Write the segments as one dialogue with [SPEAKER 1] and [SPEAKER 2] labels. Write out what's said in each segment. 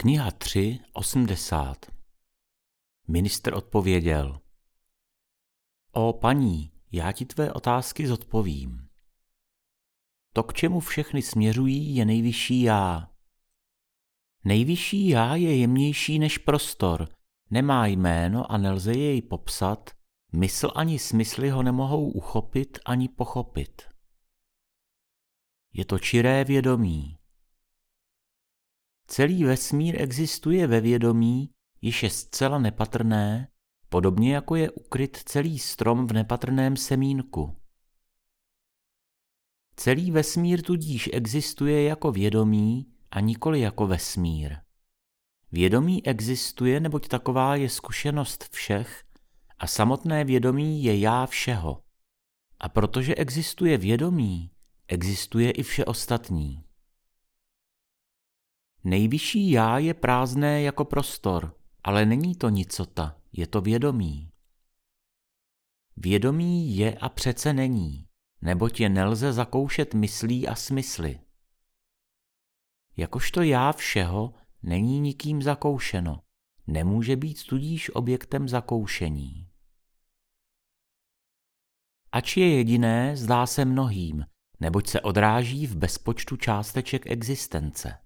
[SPEAKER 1] Kniha 3, 80 Ministr odpověděl. O paní, já ti tvé otázky zodpovím. To, k čemu všechny směřují, je nejvyšší já. Nejvyšší já je jemnější než prostor, nemá jméno a nelze jej popsat, mysl ani smysly ho nemohou uchopit ani pochopit. Je to čiré vědomí. Celý vesmír existuje ve vědomí, již je zcela nepatrné, podobně jako je ukryt celý strom v nepatrném semínku. Celý vesmír tudíž existuje jako vědomí a nikoli jako vesmír. Vědomí existuje, neboť taková je zkušenost všech a samotné vědomí je já všeho. A protože existuje vědomí, existuje i vše ostatní. Nejvyšší já je prázdné jako prostor, ale není to nicota, je to vědomí. Vědomí je a přece není, neboť je nelze zakoušet myslí a smysly. Jakožto já všeho není nikým zakoušeno, nemůže být tudíž objektem zakoušení. Ač je jediné, zdá se mnohým, neboť se odráží v bezpočtu částeček existence.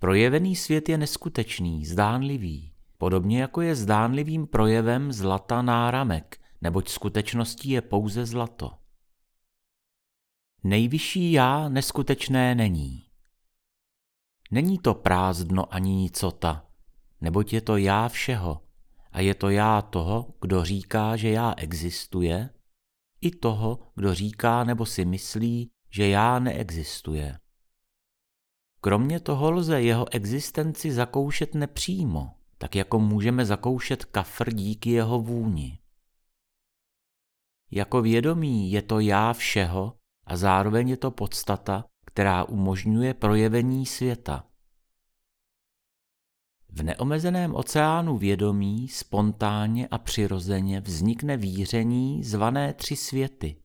[SPEAKER 1] Projevený svět je neskutečný, zdánlivý, podobně jako je zdánlivým projevem zlata náramek, neboť skutečností je pouze zlato. Nejvyšší já neskutečné není. Není to prázdno ani nicota, neboť je to já všeho a je to já toho, kdo říká, že já existuje, i toho, kdo říká nebo si myslí, že já neexistuje. Kromě toho lze jeho existenci zakoušet nepřímo, tak jako můžeme zakoušet kafr díky jeho vůni. Jako vědomí je to já všeho a zároveň je to podstata, která umožňuje projevení světa. V neomezeném oceánu vědomí spontánně a přirozeně vznikne víření zvané tři světy,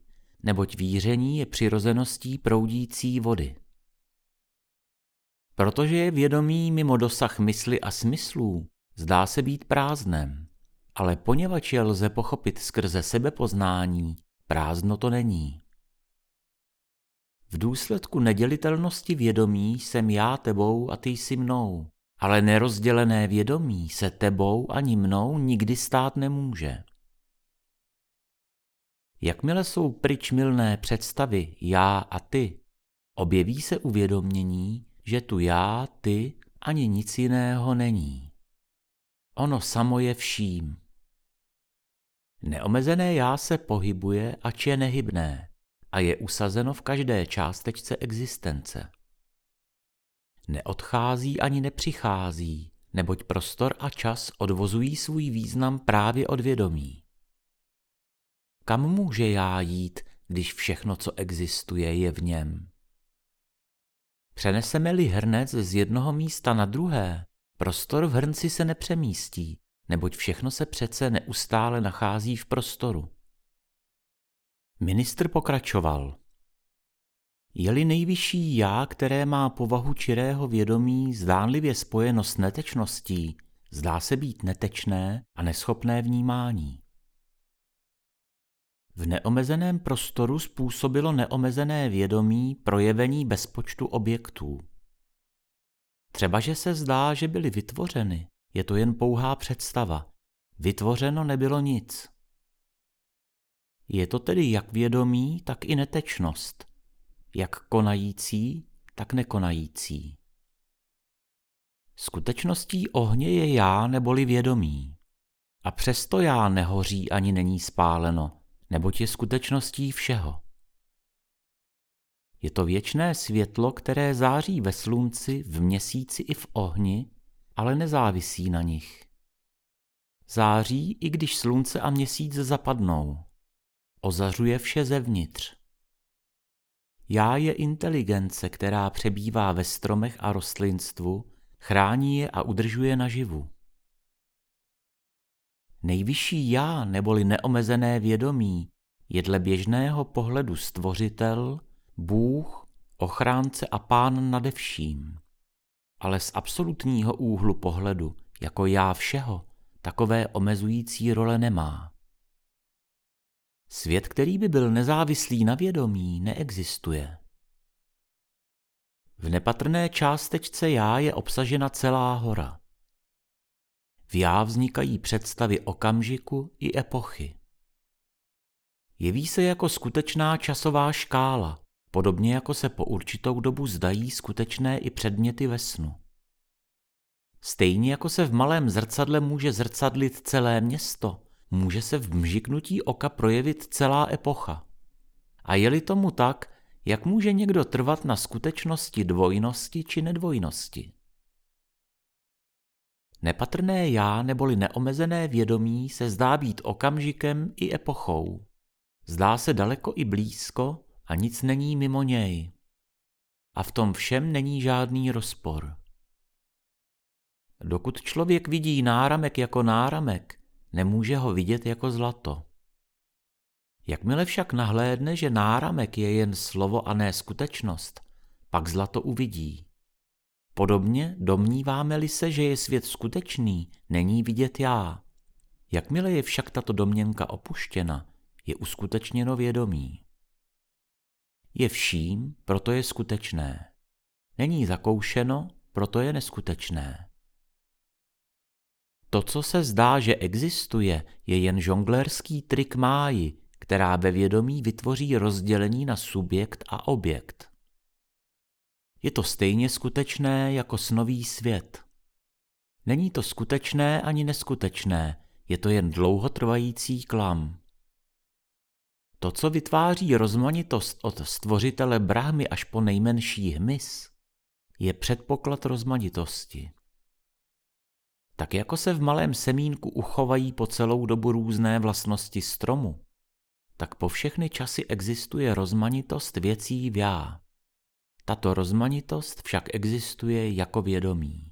[SPEAKER 1] neboť víření je přirozeností proudící vody. Protože je vědomí mimo dosah mysli a smyslů, zdá se být prázdnem, ale poněvadž je lze pochopit skrze sebepoznání, prázdno to není. V důsledku nedělitelnosti vědomí jsem já tebou a ty jsi mnou, ale nerozdělené vědomí se tebou ani mnou nikdy stát nemůže. Jakmile jsou pryč milné představy já a ty, objeví se uvědomění, že tu já, ty ani nic jiného není. Ono samo je vším. Neomezené já se pohybuje, ač je nehybné a je usazeno v každé částečce existence. Neodchází ani nepřichází, neboť prostor a čas odvozují svůj význam právě od vědomí. Kam může já jít, když všechno, co existuje, je v něm? Přeneseme-li hrnec z jednoho místa na druhé, prostor v hrnci se nepřemístí, neboť všechno se přece neustále nachází v prostoru. Ministr pokračoval. Je-li nejvyšší já, které má povahu čirého vědomí, zdánlivě spojeno s netečností, zdá se být netečné a neschopné vnímání. V neomezeném prostoru způsobilo neomezené vědomí projevení bezpočtu objektů. Třeba, že se zdá, že byly vytvořeny, je to jen pouhá představa. Vytvořeno nebylo nic. Je to tedy jak vědomí, tak i netečnost. Jak konající, tak nekonající. Skutečností ohně je já neboli vědomí. A přesto já nehoří ani není spáleno, neboť je skutečností všeho. Je to věčné světlo, které září ve slunci, v měsíci i v ohni, ale nezávisí na nich. Září, i když slunce a měsíc zapadnou. Ozařuje vše zevnitř. Já je inteligence, která přebývá ve stromech a rostlinstvu, chrání je a udržuje naživu. Nejvyšší já neboli neomezené vědomí je dle běžného pohledu stvořitel, Bůh, ochránce a pán nade vším. ale z absolutního úhlu pohledu, jako já všeho, takové omezující role nemá. Svět, který by byl nezávislý na vědomí, neexistuje. V nepatrné částečce já je obsažena celá hora. V já vznikají představy okamžiku i epochy. Jeví se jako skutečná časová škála, podobně jako se po určitou dobu zdají skutečné i předměty ve snu. Stejně jako se v malém zrcadle může zrcadlit celé město, může se v mžiknutí oka projevit celá epocha. A je-li tomu tak, jak může někdo trvat na skutečnosti dvojnosti či nedvojnosti? Nepatrné já neboli neomezené vědomí se zdá být okamžikem i epochou. Zdá se daleko i blízko a nic není mimo něj. A v tom všem není žádný rozpor. Dokud člověk vidí náramek jako náramek, nemůže ho vidět jako zlato. Jakmile však nahlédne, že náramek je jen slovo a ne skutečnost, pak zlato uvidí. Podobně domníváme-li se, že je svět skutečný, není vidět já. Jakmile je však tato domněnka opuštěna, je uskutečněno vědomí. Je vším, proto je skutečné. Není zakoušeno, proto je neskutečné. To, co se zdá, že existuje, je jen žonglerský trik máji, která ve vědomí vytvoří rozdělení na subjekt a objekt. Je to stejně skutečné jako snový svět. Není to skutečné ani neskutečné, je to jen dlouhotrvající klam. To, co vytváří rozmanitost od stvořitele Brahmy až po nejmenší hmyz, je předpoklad rozmanitosti. Tak jako se v malém semínku uchovají po celou dobu různé vlastnosti stromu, tak po všechny časy existuje rozmanitost věcí v já. Tato rozmanitost však existuje jako vědomí.